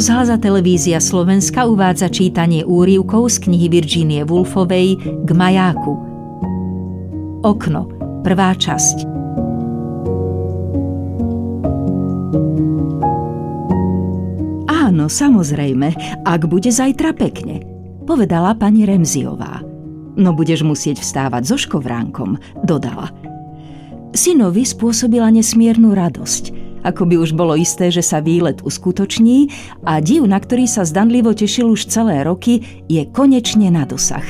Rozhlas a televízia Slovenska uvádza čítanie úrivkov z knihy Virginie Woolfovej K majáku. Okno. Prvá časť. Áno, samozrejme, ak bude zajtra pekne, povedala pani Remziová. No budeš musieť vstávať so škovránkom, dodala. Synovi spôsobila nesmiernu radosť – ako by už bolo isté, že sa výlet uskutoční a div, na ktorý sa zdanlivo tešil už celé roky, je konečne na dosah.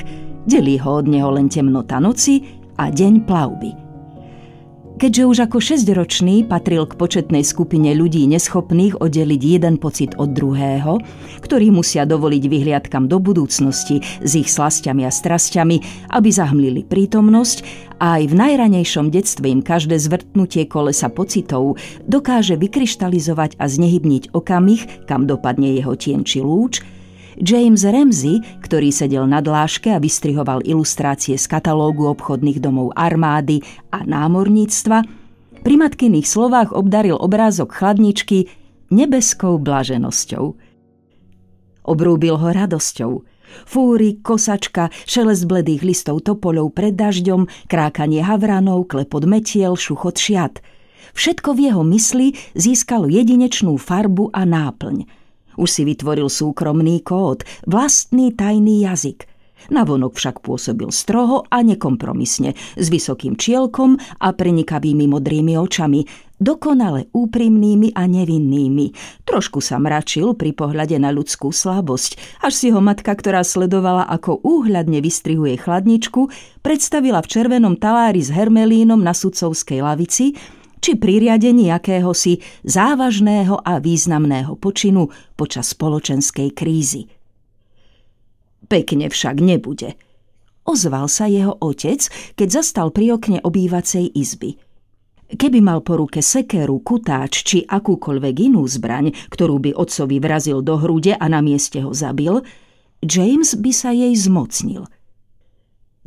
Delí ho od neho len temnota noci a deň plavby. Keďže už ako šesťročný patril k početnej skupine ľudí neschopných oddeliť jeden pocit od druhého, ktorí musia dovoliť vyhliadkam do budúcnosti s ich slastiami a strasťami, aby zahmlili prítomnosť a aj v najranejšom detstve im každé zvrtnutie kolesa pocitov dokáže vykryštalizovať a znehybniť okamih, kam dopadne jeho tien či lúč, James Ramsey, ktorý sedel na dláške a vystrihoval ilustrácie z katalógu obchodných domov armády a námorníctva, pri matkyných slovách obdaril obrázok chladničky nebeskou blaženosťou. Obrúbil ho radosťou. Fúry, kosačka, šelest bledých listov topoľov pred dažďom, krákanie havranov, klepot metiel, šuchot šiat. Všetko v jeho mysli získalo jedinečnú farbu a náplň – už si vytvoril súkromný kód, vlastný tajný jazyk. Navonok však pôsobil stroho a nekompromisne, s vysokým čielkom a prenikavými modrými očami, dokonale úprimnými a nevinnými. Trošku sa mračil pri pohľade na ľudskú slabosť, až si ho matka, ktorá sledovala, ako úhľadne vystrihuje chladničku, predstavila v červenom talári s hermelínom na sudcovskej lavici, či pri riadení akéhosi závažného a významného počinu počas spoločenskej krízy. Pekne však nebude. Ozval sa jeho otec, keď zastal pri okne obývacej izby. Keby mal po ruke sekeru, kutáč či akúkoľvek inú zbraň, ktorú by otcovi vrazil do hrude a na mieste ho zabil, James by sa jej zmocnil.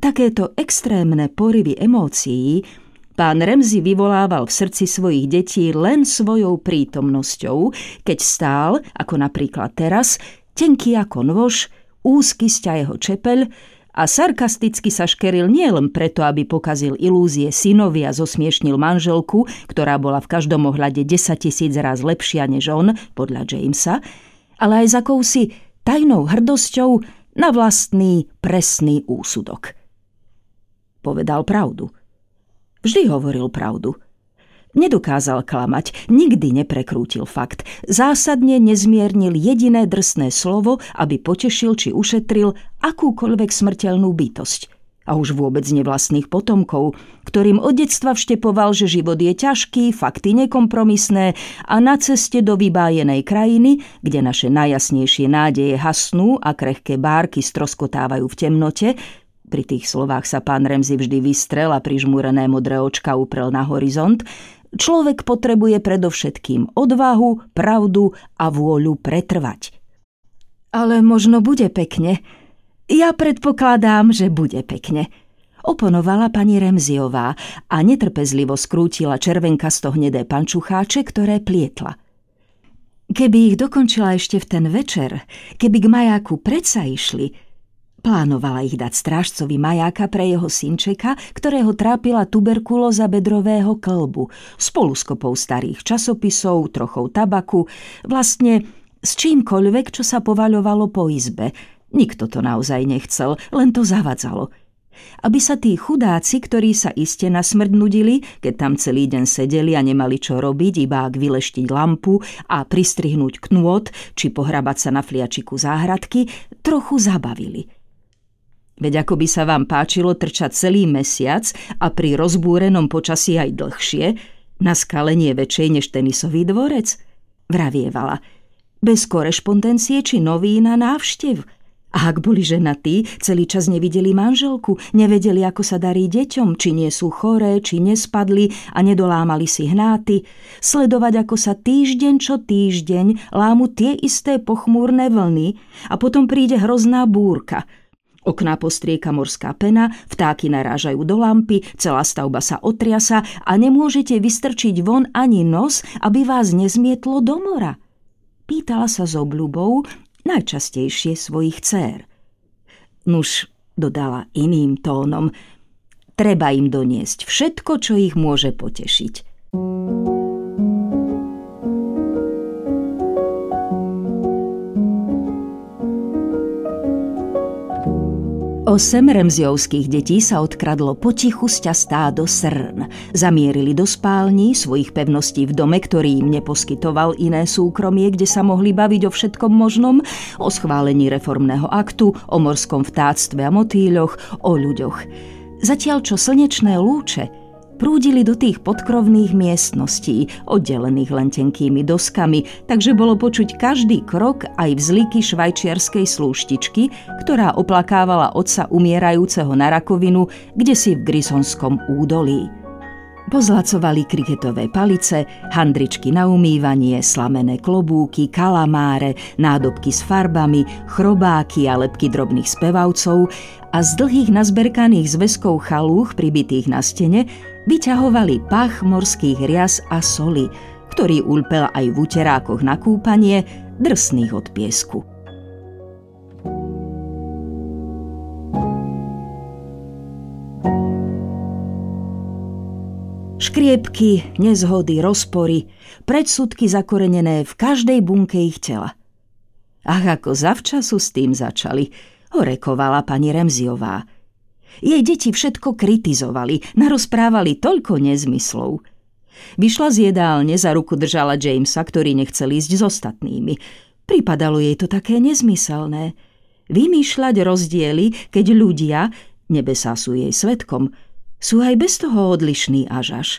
Takéto extrémne porivy emócií Pán Remzi vyvolával v srdci svojich detí len svojou prítomnosťou, keď stál, ako napríklad teraz, tenký ako nôž, úzky sťa jeho čepeľ a sarkasticky sa škeril nielen preto, aby pokazil ilúzie synovi a zosmiešnil manželku, ktorá bola v každom ohľade 10 tisíc raz lepšia než on, podľa Jamesa, ale aj za akousi tajnou hrdosťou na vlastný presný úsudok. Povedal pravdu – Vždy hovoril pravdu. Nedokázal klamať, nikdy neprekrútil fakt. Zásadne nezmiernil jediné drsné slovo, aby potešil či ušetril akúkoľvek smrteľnú bytosť. A už vôbec nevlastných potomkov, ktorým od detstva vštepoval, že život je ťažký, fakty nekompromisné a na ceste do vybájenej krajiny, kde naše najjasnejšie nádeje hasnú a krehké bárky stroskotávajú v temnote, pri tých slovách sa pán Remzi vždy vystrel a prižmúrené modré očka uprel na horizont. Človek potrebuje predovšetkým odvahu, pravdu a vôľu pretrvať. Ale možno bude pekne. Ja predpokladám, že bude pekne. Oponovala pani Remziová a netrpezlivo skrútila červenkasto hnedé pančucháče, ktoré plietla. Keby ich dokončila ešte v ten večer, keby k majáku predsa išli, Plánovala ich dať strážcovi majáka pre jeho synčeka, ktorého trápila tuberkulóza bedrového klbu, spolu s kopou starých časopisov, trochou tabaku, vlastne s čímkoľvek, čo sa povaľovalo po izbe. Nikto to naozaj nechcel, len to zavadzalo. Aby sa tí chudáci, ktorí sa iste na smrť nudili, keď tam celý deň sedeli a nemali čo robiť, iba ak vyleštiť lampu a pristrihnúť knôt, či pohrabať sa na fliačiku záhradky, trochu zabavili – Veď ako by sa vám páčilo trčať celý mesiac a pri rozbúrenom počasí aj dlhšie, na skale nie väčšej než tenisový dvorec? Vravievala. Bez korešpondencie či novín a návštev. A ak boli ženatí, celý čas nevideli manželku, nevedeli, ako sa darí deťom, či nie sú choré, či nespadli a nedolámali si hnáty, sledovať, ako sa týždeň čo týždeň lámu tie isté pochmúrne vlny a potom príde hrozná búrka – Okná postrieka morská pena, vtáky narážajú do lampy, celá stavba sa otriasa a nemôžete vystrčiť von ani nos, aby vás nezmietlo do mora. pýtala sa s obľubou najčastejšie svojich dcér. Nuž, dodala iným tónom, treba im doniesť všetko, čo ich môže potešiť. Osem remziovských detí sa odkradlo potichu z ťastá do srn. Zamierili do spální svojich pevností v dome, ktorý im neposkytoval iné súkromie, kde sa mohli baviť o všetkom možnom, o schválení reformného aktu, o morskom vtáctve a motýľoch, o ľuďoch. Zatiaľ čo slnečné lúče – prúdili do tých podkrovných miestností, oddelených len tenkými doskami, takže bolo počuť každý krok aj vzliky švajčiarskej slúštičky, ktorá oplakávala otca umierajúceho na rakovinu, kde si v Grisonskom údolí. Pozlacovali kriketové palice, handričky na umývanie, slamené klobúky, kalamáre, nádobky s farbami, chrobáky a lepky drobných spevavcov a z dlhých nazberkaných zväzkov chalúch pribitých na stene vyťahovali pach morských rias a soli, ktorý ulpel aj v uterákoch na kúpanie, drsných od piesku. Škriepky, nezhody, rozpory, predsudky zakorenené v každej bunke ich tela. Ach, ako zavčasu s tým začali, horekovala pani Remziová – jej deti všetko kritizovali, narozprávali toľko nezmyslov. Vyšla z jedálne, za ruku držala Jamesa, ktorý nechcel ísť s ostatnými. Pripadalo jej to také nezmyselné. Vymýšľať rozdiely, keď ľudia, nebesá sú jej svetkom, sú aj bez toho odlišní až až.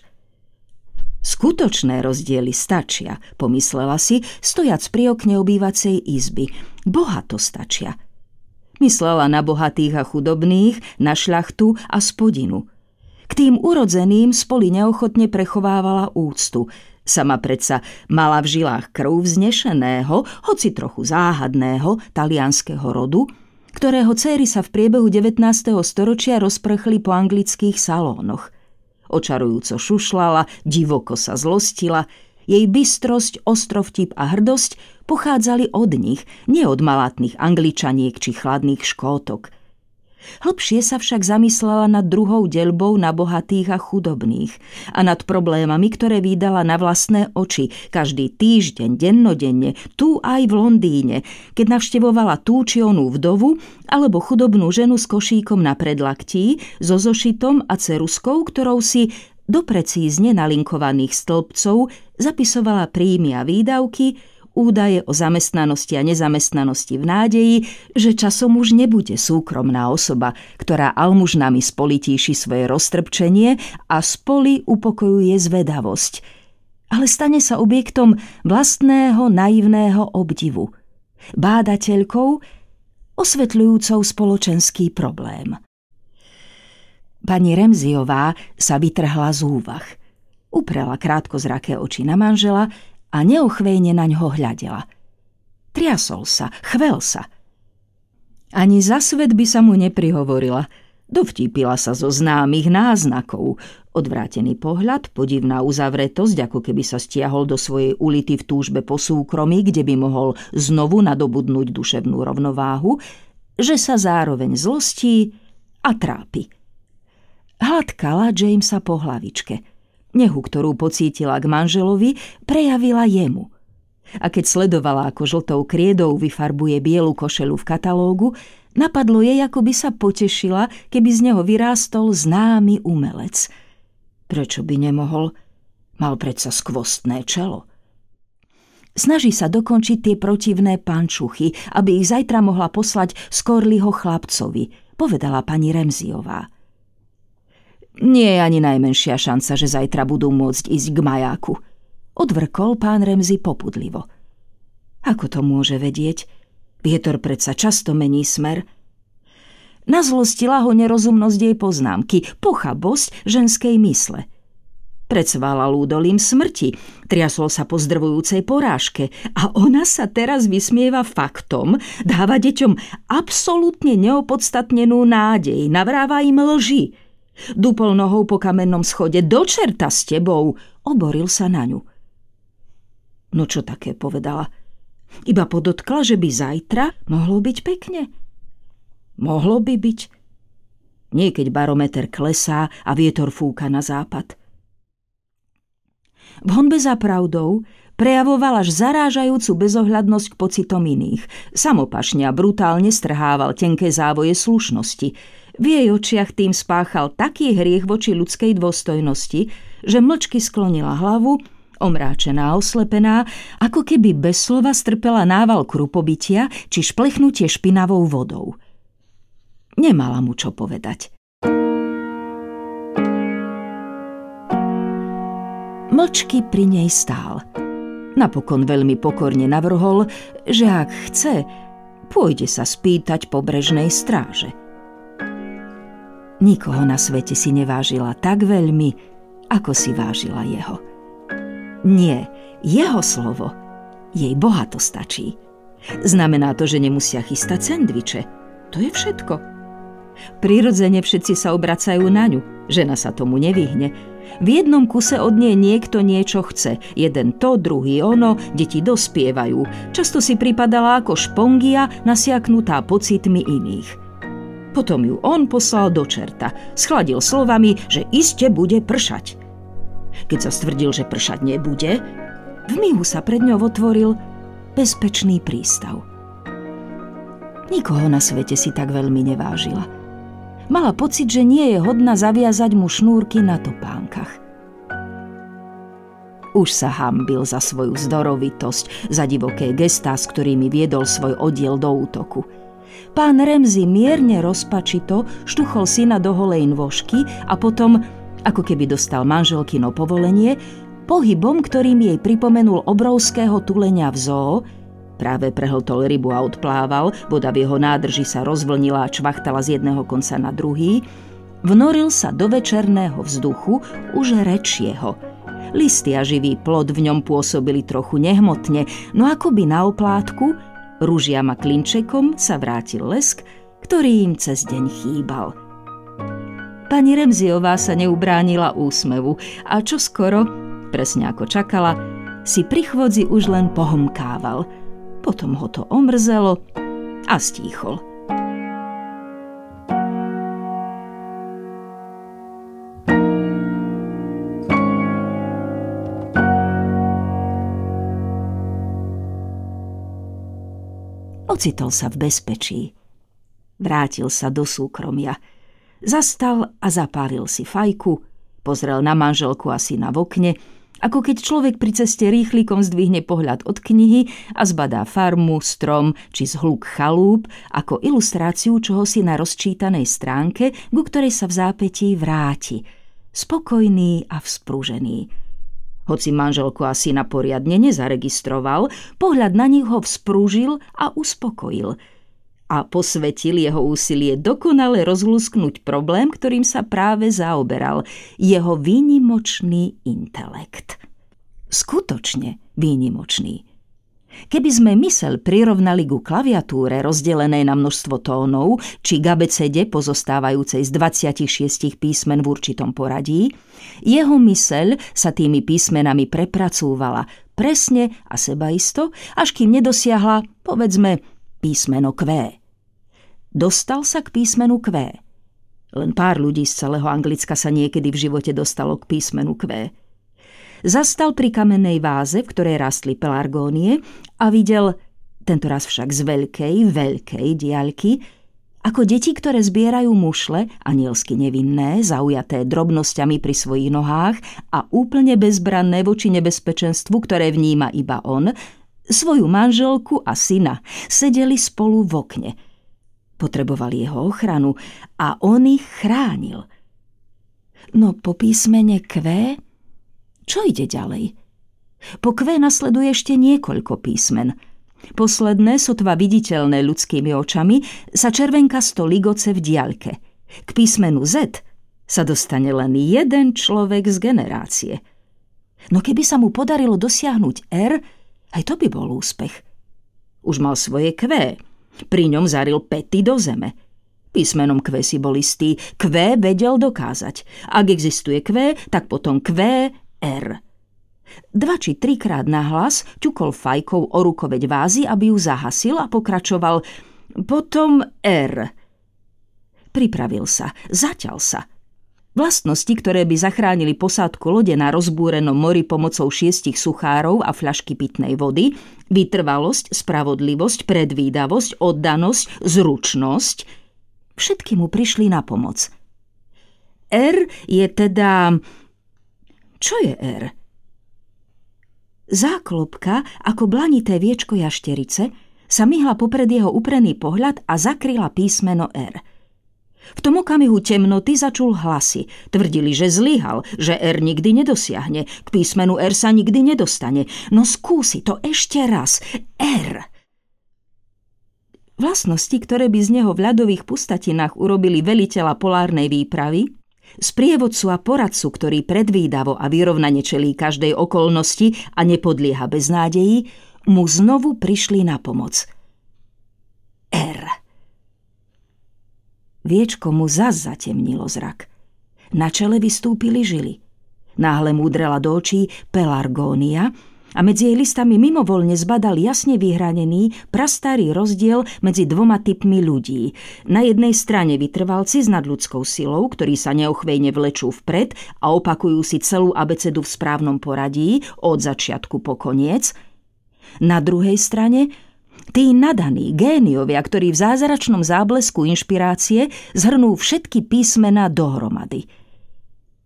Skutočné rozdiely stačia, pomyslela si, stojac pri okne obývacej izby. Boha to stačia – Myslela na bohatých a chudobných, na šľachtu a spodinu. K tým urodzeným spoli neochotne prechovávala úctu. Sama predsa mala v žilách krv vznešeného, hoci trochu záhadného, talianského rodu, ktorého céry sa v priebehu 19. storočia rozprchli po anglických salónoch. Očarujúco šušlala, divoko sa zlostila, jej bystrosť, ostrovtip a hrdosť pochádzali od nich, nie od malátnych angličaniek či chladných škótok. Hlbšie sa však zamyslela nad druhou delbou na bohatých a chudobných a nad problémami, ktoré vydala na vlastné oči každý týždeň, dennodenne, tu aj v Londýne, keď navštevovala tú či onú vdovu alebo chudobnú ženu s košíkom na predlaktí, so zošitom a ceruskou, ktorou si do precízne nalinkovaných stĺpcov zapisovala príjmy a výdavky, údaje o zamestnanosti a nezamestnanosti v nádeji, že časom už nebude súkromná osoba, ktorá almužnami spolitíši svoje roztrpčenie a spoli upokojuje zvedavosť, ale stane sa objektom vlastného naivného obdivu, bádateľkou, osvetľujúcou spoločenský problém. Pani Remziová sa vytrhla z úvah. Uprela krátko zraké oči na manžela a neochvejne na ňo hľadela. Triasol sa, chvel sa. Ani za svet by sa mu neprihovorila. Dovtípila sa zo známych náznakov. Odvrátený pohľad, podivná uzavretosť, ako keby sa stiahol do svojej ulity v túžbe po súkromí, kde by mohol znovu nadobudnúť duševnú rovnováhu, že sa zároveň zlostí a trápi. Hladkala Jamesa po hlavičke. Nehu, ktorú pocítila k manželovi, prejavila jemu. A keď sledovala, ako žltou kriedou vyfarbuje bielu košelu v katalógu, napadlo jej, ako by sa potešila, keby z neho vyrástol známy umelec. Prečo by nemohol? Mal predsa skvostné čelo. Snaží sa dokončiť tie protivné pančuchy, aby ich zajtra mohla poslať Skorliho chlapcovi, povedala pani Remziová. Nie je ani najmenšia šanca, že zajtra budú môcť ísť k majáku. Odvrkol pán Remzi popudlivo. Ako to môže vedieť? Vietor predsa často mení smer. Nazlostila ho nerozumnosť jej poznámky, pochabosť ženskej mysle. Predsvala lúdolím smrti, triasol sa po zdrvujúcej porážke a ona sa teraz vysmieva faktom, dáva deťom absolútne neopodstatnenú nádej, navráva im lži – Dupol nohou po kamennom schode. Do čerta s tebou! Oboril sa na ňu. No čo také povedala? Iba podotkla, že by zajtra mohlo byť pekne. Mohlo by byť. Niekedy barometer klesá a vietor fúka na západ. V honbe za pravdou prejavoval až zarážajúcu bezohľadnosť k pocitom iných. Samopašne a brutálne strhával tenké závoje slušnosti. V jej očiach tým spáchal taký hriech voči ľudskej dôstojnosti, že mlčky sklonila hlavu, omráčená oslepená, ako keby bez slova strpela nával krupobytia či šplechnutie špinavou vodou. Nemala mu čo povedať. Mlčky pri nej stál. Napokon veľmi pokorne navrhol, že ak chce, pôjde sa spýtať pobrežnej stráže. Nikoho na svete si nevážila tak veľmi, ako si vážila jeho. Nie, jeho slovo jej bohato stačí. Znamená to, že nemusia chystať sendviče. To je všetko. Prirodzene všetci sa obracajú na ňu. Žena sa tomu nevyhne. V jednom kuse od nej niekto niečo chce. Jeden to, druhý ono, deti dospievajú. Často si pripadala ako špongia, nasiaknutá pocitmi iných. Potom ju on poslal do čerta. Schladil slovami, že iste bude pršať. Keď sa stvrdil, že pršať nebude, v mihu sa pred ňou otvoril bezpečný prístav. Nikoho na svete si tak veľmi nevážila – Mala pocit, že nie je hodná zaviazať mu šnúrky na topánkach. Už sa hambil za svoju zdorovitosť, za divoké gestá, s ktorými viedol svoj oddiel do útoku. Pán Remzi mierne rozpačito štuchol syna do holej nôžky a potom, ako keby dostal manželkino povolenie, pohybom, ktorým jej pripomenul obrovského tulenia v zoo, Práve prehltol rybu a odplával, voda v jeho nádrži sa rozvlnila a čvachtala z jedného konca na druhý. Vnoril sa do večerného vzduchu už rečieho. Listy a živý plod v ňom pôsobili trochu nehmotne, no akoby na oplátku, rúžiam a klinčekom sa vrátil lesk, ktorý im cez deň chýbal. Pani Remziová sa neubránila úsmevu a čo skoro, presne ako čakala, si pri chvodzi už len pohomkával – potom ho to omrzelo a stíchol. Ocitol sa v bezpečí. Vrátil sa do súkromia. Zastal a zapálil si fajku, pozrel na manželku a syna v okne, ako keď človek pri ceste rýchlikom zdvihne pohľad od knihy a zbadá farmu, strom či zhluk chalúp ako ilustráciu čohosi na rozčítanej stránke, ku ktorej sa v zápetí vráti. Spokojný a vzprúžený. Hoci manželku asi na poriadne nezaregistroval, pohľad na nich ho vzprúžil a uspokojil – a posvetil jeho úsilie dokonale rozlúsknuť problém, ktorým sa práve zaoberal, jeho výnimočný intelekt. Skutočne výnimočný. Keby sme mysel prirovnali ku klaviatúre rozdelenej na množstvo tónov, či k abecede pozostávajúcej z 26 písmen v určitom poradí, jeho myseľ sa tými písmenami prepracúvala presne a sebaisto, až kým nedosiahla, povedzme, písmeno Q. Dostal sa k písmenu Q. Len pár ľudí z celého Anglicka sa niekedy v živote dostalo k písmenu Q. Zastal pri kamennej váze, v ktorej rastli pelargónie a videl, tentoraz však z veľkej, veľkej diaľky, ako deti, ktoré zbierajú mušle, anielsky nevinné, zaujaté drobnosťami pri svojich nohách a úplne bezbranné voči nebezpečenstvu, ktoré vníma iba on, svoju manželku a syna, sedeli spolu v okne. Potrebovali jeho ochranu a on ich chránil. No po písmene Q, čo ide ďalej? Po Q nasleduje ešte niekoľko písmen. Posledné, sotva viditeľné ľudskými očami, sa červenkasto ligoce v diaľke. K písmenu Z sa dostane len jeden človek z generácie. No keby sa mu podarilo dosiahnuť R, aj to by bol úspech. Už mal svoje kvé. Pri ňom zaril pety do zeme. Písmenom kvé si bol istý. Kvé vedel dokázať. Ak existuje kvé, tak potom kvé R. Dva či trikrát nahlas ťukol fajkou o rukoveď vázy, aby ju zahasil a pokračoval Potom R. Pripravil sa, zaťal sa. Vlastnosti, ktoré by zachránili posádku lode na rozbúrenom mori pomocou šiestich suchárov a fľašky pitnej vody, vytrvalosť, spravodlivosť, predvídavosť, oddanosť, zručnosť, všetky mu prišli na pomoc. R je teda... Čo je R? Záklopka, ako blanité viečko jašterice, sa myhla popred jeho uprený pohľad a zakryla písmeno R – v tom okamihu temnoty začul hlasy. Tvrdili, že zlyhal, že R nikdy nedosiahne. K písmenu R sa nikdy nedostane. No skúsi to ešte raz. R. Vlastnosti, ktoré by z neho v ľadových pustatinách urobili veliteľa polárnej výpravy, sprievodcu a poradcu, ktorý predvídavo a vyrovnane čelí každej okolnosti a nepodlieha bez nádejí, mu znovu prišli na pomoc. R. Viečko mu zas zatemnilo zrak. Na čele vystúpili žily. Náhle mu udrela do očí pelargónia a medzi jej listami mimovoľne zbadal jasne vyhranený, prastarý rozdiel medzi dvoma typmi ľudí. Na jednej strane vytrvalci s nadľudskou silou, ktorí sa neochvejne vlečú vpred a opakujú si celú abecedu v správnom poradí, od začiatku po koniec. Na druhej strane Tí nadaní géniovia, ktorí v zázračnom záblesku inšpirácie zhrnú všetky písmená dohromady.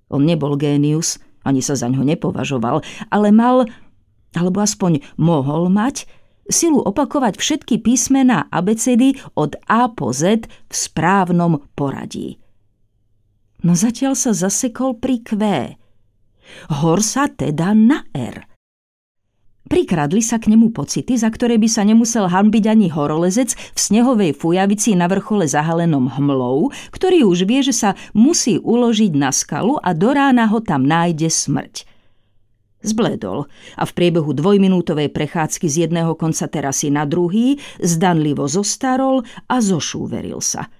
On nebol génius, ani sa za ňo nepovažoval, ale mal, alebo aspoň mohol mať, silu opakovať všetky písmená abecedy od A po Z v správnom poradí. No zatiaľ sa zasekol pri Q. Hor sa teda na R. Prikradli sa k nemu pocity, za ktoré by sa nemusel hanbiť ani horolezec v snehovej fujavici na vrchole zahalenom hmlou, ktorý už vie, že sa musí uložiť na skalu a do rána ho tam nájde smrť. Zbledol a v priebehu dvojminútovej prechádzky z jedného konca terasy na druhý zdanlivo zostarol a zošúveril sa.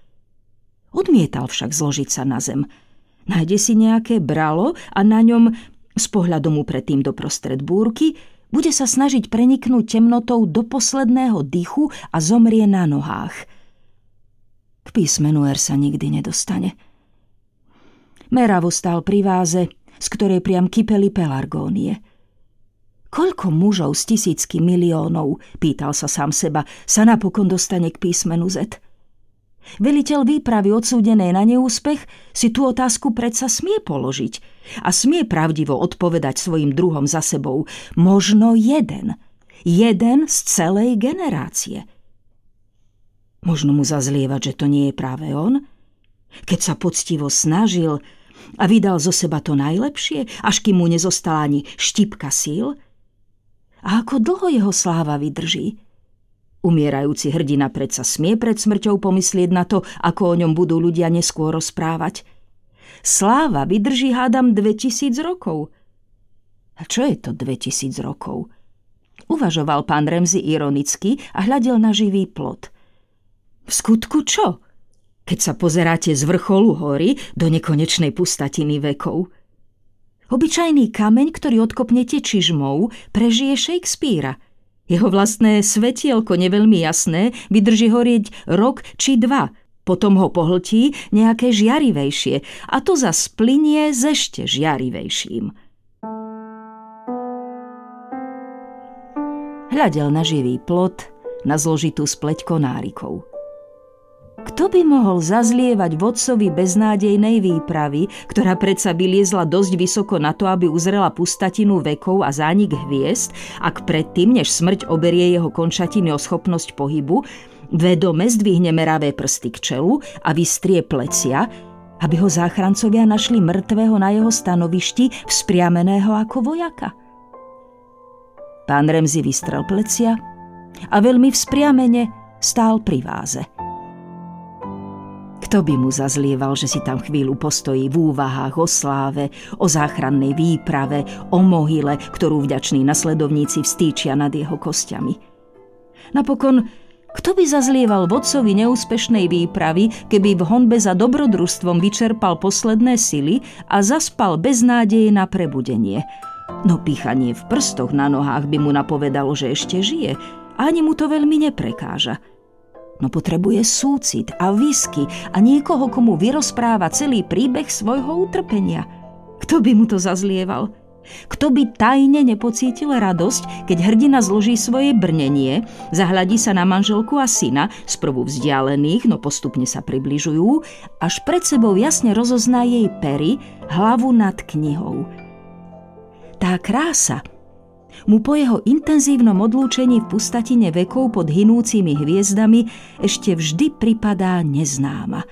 Odmietal však zložiť sa na zem. Nájde si nejaké bralo a na ňom, s pohľadom mu predtým doprostred búrky, bude sa snažiť preniknúť temnotou do posledného dychu a zomrie na nohách. K písmenu R sa nikdy nedostane. Meravo stál pri váze, z ktorej priam kypeli pelargónie. Koľko mužov z tisícky miliónov, pýtal sa sám seba, sa napokon dostane k písmenu Z? Veliteľ výpravy odsúdenej na neúspech si tú otázku predsa smie položiť a smie pravdivo odpovedať svojim druhom za sebou. Možno jeden. Jeden z celej generácie. Možno mu zazlievať, že to nie je práve on? Keď sa poctivo snažil a vydal zo seba to najlepšie, až kým mu nezostala ani štipka síl? A ako dlho jeho sláva vydrží? Umierajúci hrdina predsa smie pred smrťou pomyslieť na to, ako o ňom budú ľudia neskôr rozprávať. Sláva vydrží hádam 2000 rokov. A čo je to 2000 rokov? Uvažoval pán Remzi ironicky a hľadel na živý plot. V skutku čo? Keď sa pozeráte z vrcholu hory do nekonečnej pustatiny vekov. Obyčajný kameň, ktorý odkopnete čižmou, prežije Shakespearea – jeho vlastné svetielko neveľmi jasné vydrží horieť rok či dva, potom ho pohltí nejaké žiarivejšie a to za splinie s ešte žiarivejším. Hľadel na živý plot, na zložitú spleť konárikov. Kto by mohol zazlievať vodcovi beznádejnej výpravy, ktorá predsa vyliezla dosť vysoko na to, aby uzrela pustatinu vekov a zánik hviezd, ak predtým, než smrť oberie jeho končatiny o schopnosť pohybu, vedome zdvihne meravé prsty k čelu a vystrie plecia, aby ho záchrancovia našli mŕtvého na jeho stanovišti, vzpriameného ako vojaka. Pán Remzi vystrel plecia a veľmi vzpriamene stál pri váze – kto by mu zazlieval, že si tam chvíľu postojí v úvahách o sláve, o záchrannej výprave, o mohyle, ktorú vďační nasledovníci vstýčia nad jeho kostiami. Napokon, kto by zazlieval vodcovi neúspešnej výpravy, keby v honbe za dobrodružstvom vyčerpal posledné sily a zaspal bez nádeje na prebudenie? No pýchanie v prstoch na nohách by mu napovedalo, že ešte žije ani mu to veľmi neprekáža. No potrebuje súcit a whisky a niekoho, komu vyrozpráva celý príbeh svojho utrpenia. Kto by mu to zazlieval? Kto by tajne nepocítil radosť, keď hrdina zloží svoje brnenie, zahľadí sa na manželku a syna, sprvu vzdialených, no postupne sa približujú, až pred sebou jasne rozozná jej pery, hlavu nad knihou. Tá krása, mu po jeho intenzívnom odlúčení v pustatine vekov pod hinúcimi hviezdami ešte vždy pripadá neznáma.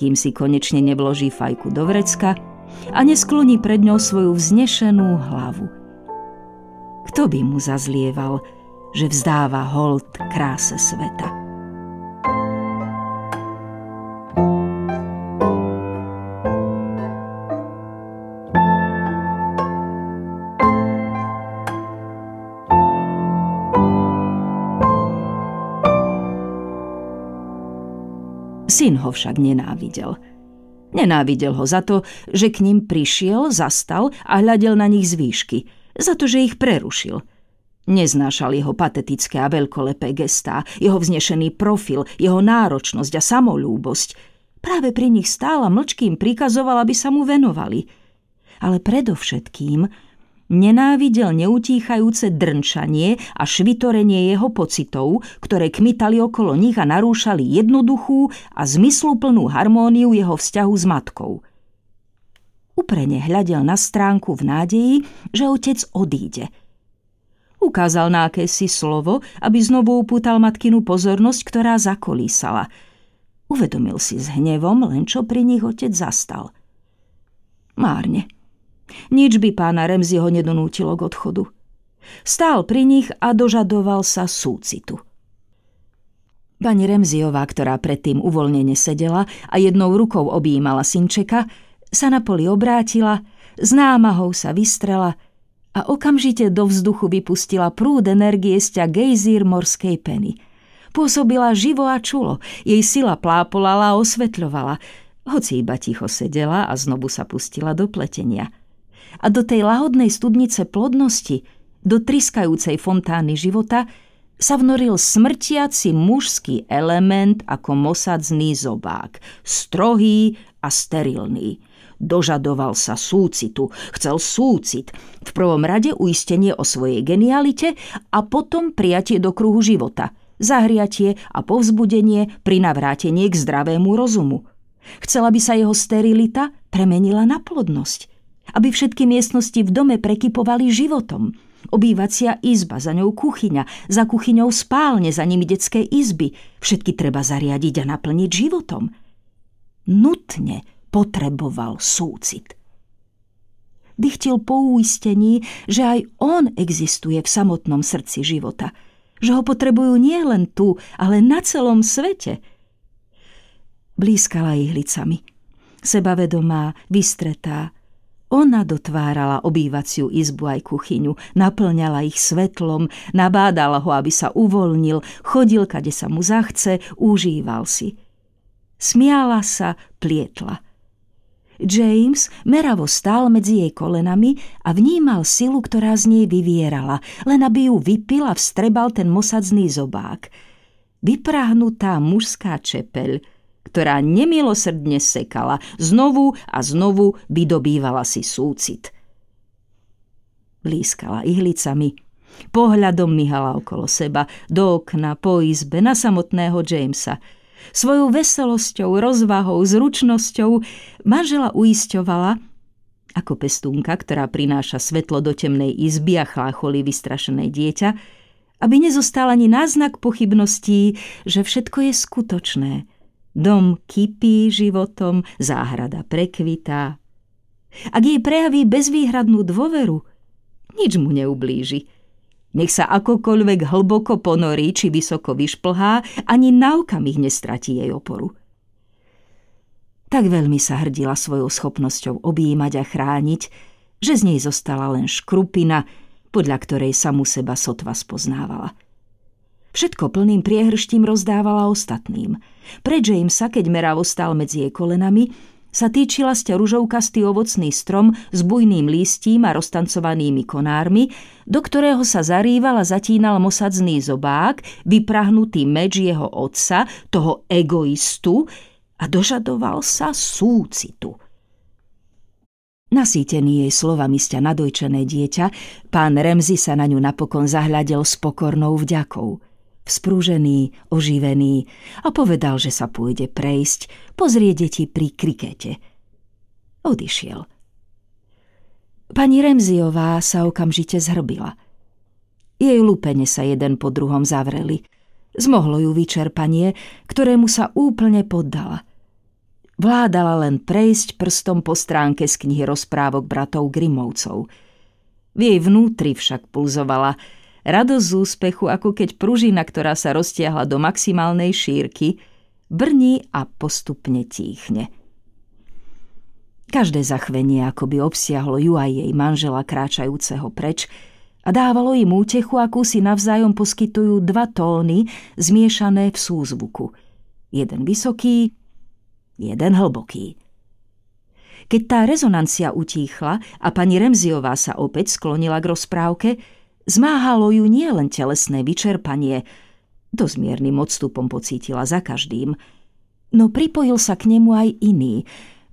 Kým si konečne nevloží fajku do vrecka a neskloní pred ňou svoju vznešenú hlavu. Kto by mu zazlieval, že vzdáva hold kráse sveta? Syn ho však nenávidel. Nenávidel ho za to, že k ním prišiel, zastal a hľadel na nich z výšky, za to, že ich prerušil. Neznášal jeho patetické a veľkolepé gestá, jeho vznešený profil, jeho náročnosť a samolúbosť. Práve pri nich stála mlčkým prikazoval, aby sa mu venovali. Ale predovšetkým Nenávidel neutíchajúce drnčanie a švitorenie jeho pocitov, ktoré kmitali okolo nich a narúšali jednoduchú a zmysluplnú harmóniu jeho vzťahu s matkou. Uprene hľadel na stránku v nádeji, že otec odíde. Ukázal na akési slovo, aby znovu upútal matkinu pozornosť, ktorá zakolísala. Uvedomil si s hnevom, len čo pri nich otec zastal. Márne – nič by pána Remziho nedonútilo k odchodu. Stál pri nich a dožadoval sa súcitu. Pani Remziová, ktorá predtým uvoľnene sedela a jednou rukou objímala synčeka, sa na poli obrátila, s námahou sa vystrela a okamžite do vzduchu vypustila prúd energie z gejzír morskej peny. Pôsobila živo a čulo, jej sila plápolala a osvetľovala, hoci iba ticho sedela a znovu sa pustila do pletenia – a do tej lahodnej studnice plodnosti, do triskajúcej fontány života, sa vnoril smrtiaci mužský element ako mosadzný zobák, strohý a sterilný. Dožadoval sa súcitu, chcel súcit, v prvom rade uistenie o svojej genialite a potom prijatie do kruhu života, zahriatie a povzbudenie pri navrátenie k zdravému rozumu. Chcela by sa jeho sterilita premenila na plodnosť aby všetky miestnosti v dome prekypovali životom. Obývacia izba, za ňou kuchyňa, za kuchyňou spálne, za nimi detské izby. Všetky treba zariadiť a naplniť životom. Nutne potreboval súcit. Dychtil po uistení, že aj on existuje v samotnom srdci života. Že ho potrebujú nie len tu, ale na celom svete. Blízkala ihlicami. Sebavedomá, vystretá, ona dotvárala obývaciu izbu aj kuchyňu, naplňala ich svetlom, nabádala ho, aby sa uvoľnil, chodil, kade sa mu zachce, užíval si. Smiala sa, plietla. James meravo stál medzi jej kolenami a vnímal silu, ktorá z nej vyvierala, len aby ju vypil a vstrebal ten mosadzný zobák. Vyprahnutá mužská čepeľ – ktorá nemilosrdne sekala, znovu a znovu vydobývala si súcit. Blízkala ihlicami, pohľadom myhala okolo seba, do okna, po izbe, na samotného Jamesa. Svojou veselosťou, rozvahou, zručnosťou manžela uisťovala, ako pestúnka, ktorá prináša svetlo do temnej izby a chlácholí vystrašené dieťa, aby nezostal ani náznak pochybností, že všetko je skutočné – Dom kypí životom, záhrada prekvitá. Ak jej prejaví bezvýhradnú dôveru, nič mu neublíži. Nech sa akokoľvek hlboko ponorí či vysoko vyšplhá, ani na okamih nestratí jej oporu. Tak veľmi sa hrdila svojou schopnosťou objímať a chrániť, že z nej zostala len škrupina, podľa ktorej sa mu seba sotva spoznávala – Všetko plným priehrštím rozdávala ostatným. Pre Jamesa, keď meravo stál medzi jej kolenami, sa týčila ste ružovkastý ovocný strom s bujným lístím a roztancovanými konármi, do ktorého sa zarýval a zatínal mosadzný zobák, vyprahnutý meč jeho otca, toho egoistu, a dožadoval sa súcitu. Nasýtený jej slovami sťa nadojčené dieťa, pán Remzi sa na ňu napokon zahľadel s pokornou vďakou – vzprúžený, oživený a povedal, že sa pôjde prejsť, pozrie deti pri krikete. Odišiel. Pani Remziová sa okamžite zhrbila. Jej lúpene sa jeden po druhom zavreli. Zmohlo ju vyčerpanie, ktorému sa úplne poddala. Vládala len prejsť prstom po stránke z knihy rozprávok bratov Grimovcov. V jej vnútri však pulzovala – Radosť z úspechu, ako keď pružina, ktorá sa roztiahla do maximálnej šírky, brní a postupne tíchne. Každé zachvenie akoby obsiahlo ju aj jej manžela kráčajúceho preč a dávalo im útechu, akú si navzájom poskytujú dva tóny zmiešané v súzvuku. Jeden vysoký, jeden hlboký. Keď tá rezonancia utíchla a pani Remziová sa opäť sklonila k rozprávke, Zmáhalo ju nie len telesné vyčerpanie, to s miernym odstupom pocítila za každým, no pripojil sa k nemu aj iný,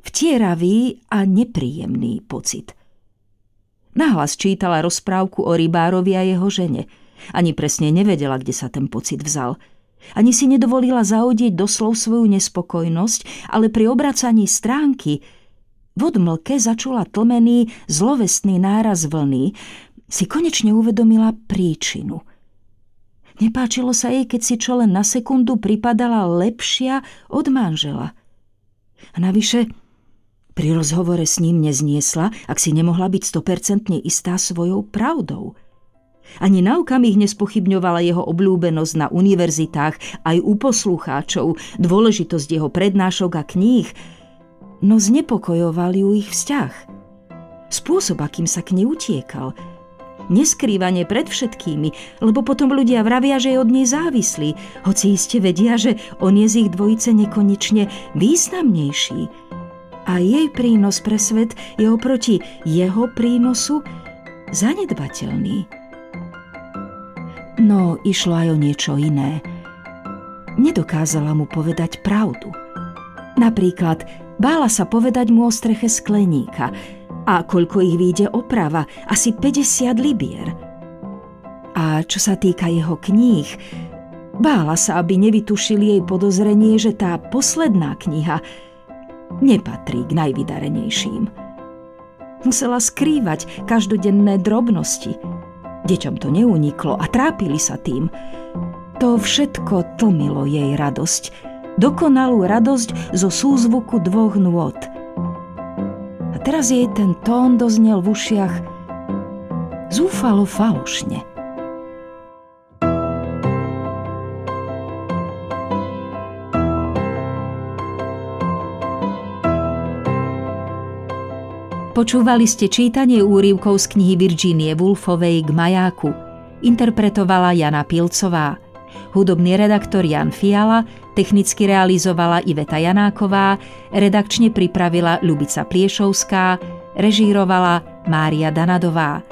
vtieravý a nepríjemný pocit. Nahlas čítala rozprávku o rybárovi a jeho žene. Ani presne nevedela, kde sa ten pocit vzal. Ani si nedovolila zaodieť doslov svoju nespokojnosť, ale pri obracaní stránky v odmlke začula tlmený, zlovestný náraz vlny, si konečne uvedomila príčinu. Nepáčilo sa jej, keď si čo len na sekundu pripadala lepšia od manžela. A navyše, pri rozhovore s ním nezniesla, ak si nemohla byť stopercentne istá svojou pravdou. Ani na okamih nespochybňovala jeho obľúbenosť na univerzitách aj u poslucháčov, dôležitosť jeho prednášok a kníh, no znepokojoval ju ich vzťah. Spôsob, akým sa k nej utiekal – neskrývanie pred všetkými, lebo potom ľudia vravia, že je od nej závislý, hoci iste vedia, že on je z ich dvojice nekonečne významnejší. A jej prínos pre svet je oproti jeho prínosu zanedbateľný. No išlo aj o niečo iné. Nedokázala mu povedať pravdu. Napríklad bála sa povedať mu o streche skleníka – a koľko ich vyjde oprava? Asi 50 libier. A čo sa týka jeho kníh, bála sa, aby nevytušili jej podozrenie, že tá posledná kniha nepatrí k najvydarenejším. Musela skrývať každodenné drobnosti. Deťom to neuniklo a trápili sa tým. To všetko tlmilo jej radosť. Dokonalú radosť zo súzvuku dvoch nôd – teraz jej ten tón doznel v ušiach zúfalo falošne. Počúvali ste čítanie úrivkov z knihy Virginie Woolfovej k majáku. Interpretovala Jana Pilcová. Hudobný redaktor Jan Fiala, technicky realizovala Iveta Janáková, redakčne pripravila Ľubica Pliešovská, režírovala Mária Danadová.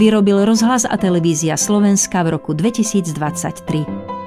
Vyrobil rozhlas a televízia Slovenska v roku 2023.